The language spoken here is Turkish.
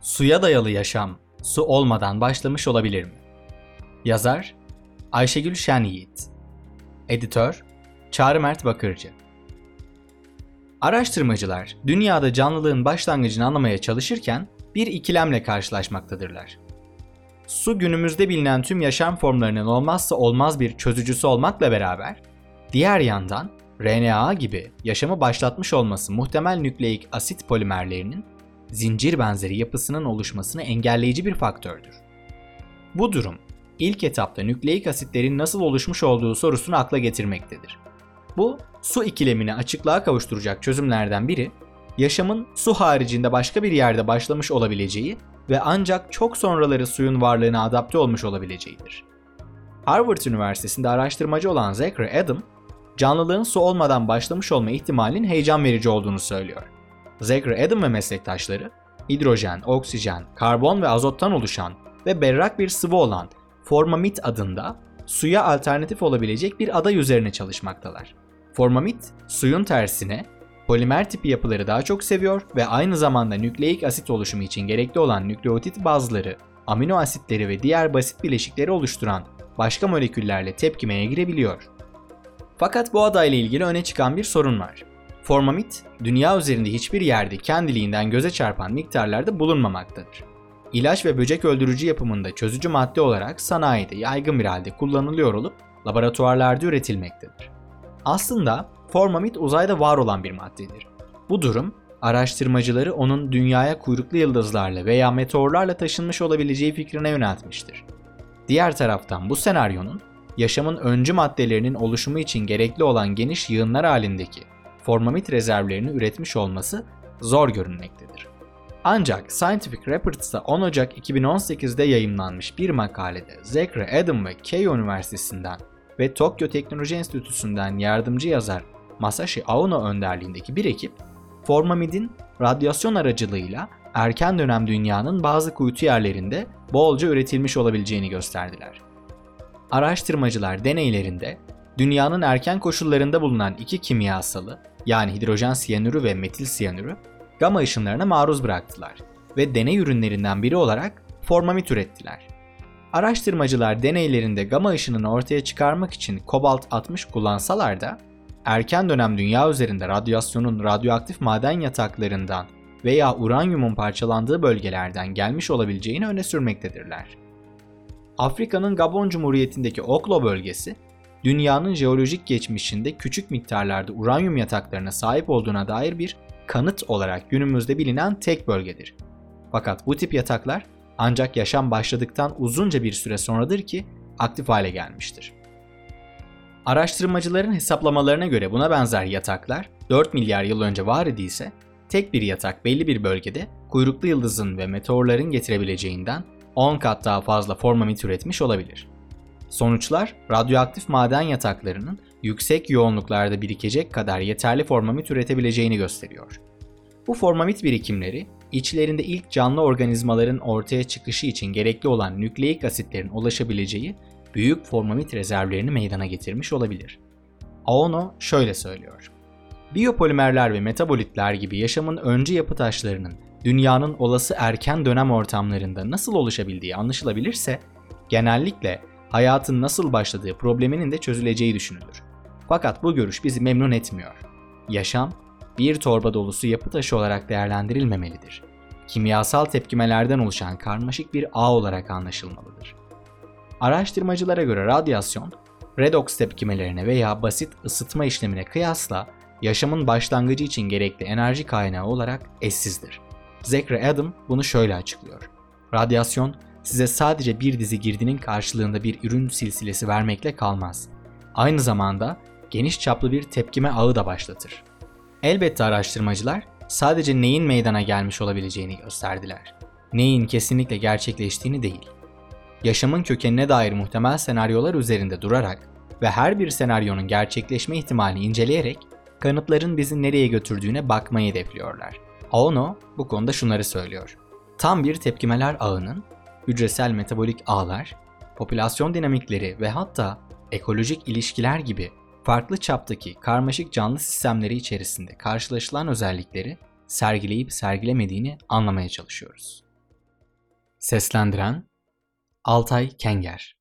Suya dayalı yaşam su olmadan başlamış olabilir mi? Yazar Ayşegül Şen Yiğit Editör Çağrı Mert Bakırcı Araştırmacılar dünyada canlılığın başlangıcını anlamaya çalışırken bir ikilemle karşılaşmaktadırlar. Su günümüzde bilinen tüm yaşam formlarının olmazsa olmaz bir çözücüsü olmakla beraber, diğer yandan RNA gibi yaşamı başlatmış olması muhtemel nükleik asit polimerlerinin zincir benzeri yapısının oluşmasını engelleyici bir faktördür. Bu durum ilk etapta nükleik asitlerin nasıl oluşmuş olduğu sorusunu akla getirmektedir. Bu su ikilemini açıklığa kavuşturacak çözümlerden biri, yaşamın su haricinde başka bir yerde başlamış olabileceği ve ancak çok sonraları suyun varlığına adapte olmuş olabileceğidir. Harvard Üniversitesi'nde araştırmacı olan Zachary Adam, canlılığın su olmadan başlamış olma ihtimalinin heyecan verici olduğunu söylüyor. Zachary Adam ve meslektaşları, hidrojen, oksijen, karbon ve azottan oluşan ve berrak bir sıvı olan formamit adında suya alternatif olabilecek bir aday üzerine çalışmaktalar. Formamit, suyun tersine polimer tipi yapıları daha çok seviyor ve aynı zamanda nükleik asit oluşumu için gerekli olan nükleotit bazları, amino asitleri ve diğer basit bileşikleri oluşturan başka moleküllerle tepkimeye girebiliyor. Fakat bu adayla ilgili öne çıkan bir sorun var. Formamit, dünya üzerinde hiçbir yerde kendiliğinden göze çarpan miktarlarda bulunmamaktadır. İlaç ve böcek öldürücü yapımında çözücü madde olarak sanayide yaygın bir halde kullanılıyor olup laboratuvarlarda üretilmektedir. Aslında formamit uzayda var olan bir maddedir. Bu durum araştırmacıları onun dünyaya kuyruklu yıldızlarla veya meteorlarla taşınmış olabileceği fikrine yöneltmiştir. Diğer taraftan bu senaryonun yaşamın öncü maddelerinin oluşumu için gerekli olan geniş yığınlar halindeki formamit rezervlerini üretmiş olması zor görünmektedir. Ancak Scientific Reports'ta 10 Ocak 2018'de yayımlanmış bir makalede Zachary Adam ve Keio Üniversitesi'nden ve Tokyo Teknoloji Enstitüsü'nden yardımcı yazar Masashi Aono önderliğindeki bir ekip, formamidin radyasyon aracılığıyla erken dönem dünyanın bazı kuytu yerlerinde bolca üretilmiş olabileceğini gösterdiler. Araştırmacılar deneylerinde dünyanın erken koşullarında bulunan iki kimyasalı yani hidrojen siyanürü ve metil siyanürü gama ışınlarına maruz bıraktılar ve deney ürünlerinden biri olarak formamit ürettiler. Araştırmacılar deneylerinde gama ışınını ortaya çıkarmak için kobalt 60 kullansalar da erken dönem dünya üzerinde radyasyonun radyoaktif maden yataklarından veya uranyumun parçalandığı bölgelerden gelmiş olabileceğini öne sürmektedirler. Afrika'nın Gabon Cumhuriyeti'ndeki Oklo bölgesi, dünyanın jeolojik geçmişinde küçük miktarlarda uranyum yataklarına sahip olduğuna dair bir kanıt olarak günümüzde bilinen tek bölgedir. Fakat bu tip yataklar ancak yaşam başladıktan uzunca bir süre sonradır ki aktif hale gelmiştir. Araştırmacıların hesaplamalarına göre buna benzer yataklar 4 milyar yıl önce var idiyse tek bir yatak belli bir bölgede kuyruklu yıldızın ve meteorların getirebileceğinden 10 kat daha fazla formamit üretmiş olabilir. Sonuçlar radyoaktif maden yataklarının yüksek yoğunluklarda birikecek kadar yeterli formamit üretebileceğini gösteriyor. Bu formamit birikimleri içlerinde ilk canlı organizmaların ortaya çıkışı için gerekli olan nükleik asitlerin ulaşabileceği büyük formamit rezervlerini meydana getirmiş olabilir. Aono şöyle söylüyor. Biyopolimerler ve metabolitler gibi yaşamın öncü yapı taşlarının dünyanın olası erken dönem ortamlarında nasıl oluşabildiği anlaşılabilirse genellikle hayatın nasıl başladığı probleminin de çözüleceği düşünülür. Fakat bu görüş bizi memnun etmiyor. Yaşam bir torba dolusu yapı taşı olarak değerlendirilmemelidir. Kimyasal tepkimelerden oluşan karmaşık bir ağ olarak anlaşılmalıdır. Araştırmacılara göre radyasyon, redoks tepkimelerine veya basit ısıtma işlemine kıyasla yaşamın başlangıcı için gerekli enerji kaynağı olarak eşsizdir. Zachary Adam bunu şöyle açıklıyor. Radyasyon size sadece bir dizi girdinin karşılığında bir ürün silsilesi vermekle kalmaz. Aynı zamanda geniş çaplı bir tepkime ağı da başlatır. Elbette araştırmacılar sadece neyin meydana gelmiş olabileceğini gösterdiler. Neyin kesinlikle gerçekleştiğini değil. Yaşamın kökenine dair muhtemel senaryolar üzerinde durarak ve her bir senaryonun gerçekleşme ihtimalini inceleyerek kanıtların bizi nereye götürdüğüne bakmayı hedefliyorlar. Aono bu konuda şunları söylüyor. Tam bir tepkimeler ağının, hücresel metabolik ağlar, popülasyon dinamikleri ve hatta ekolojik ilişkiler gibi farklı çaptaki karmaşık canlı sistemleri içerisinde karşılaşılan özellikleri sergileyip sergilemediğini anlamaya çalışıyoruz. Seslendiren Altay Kenger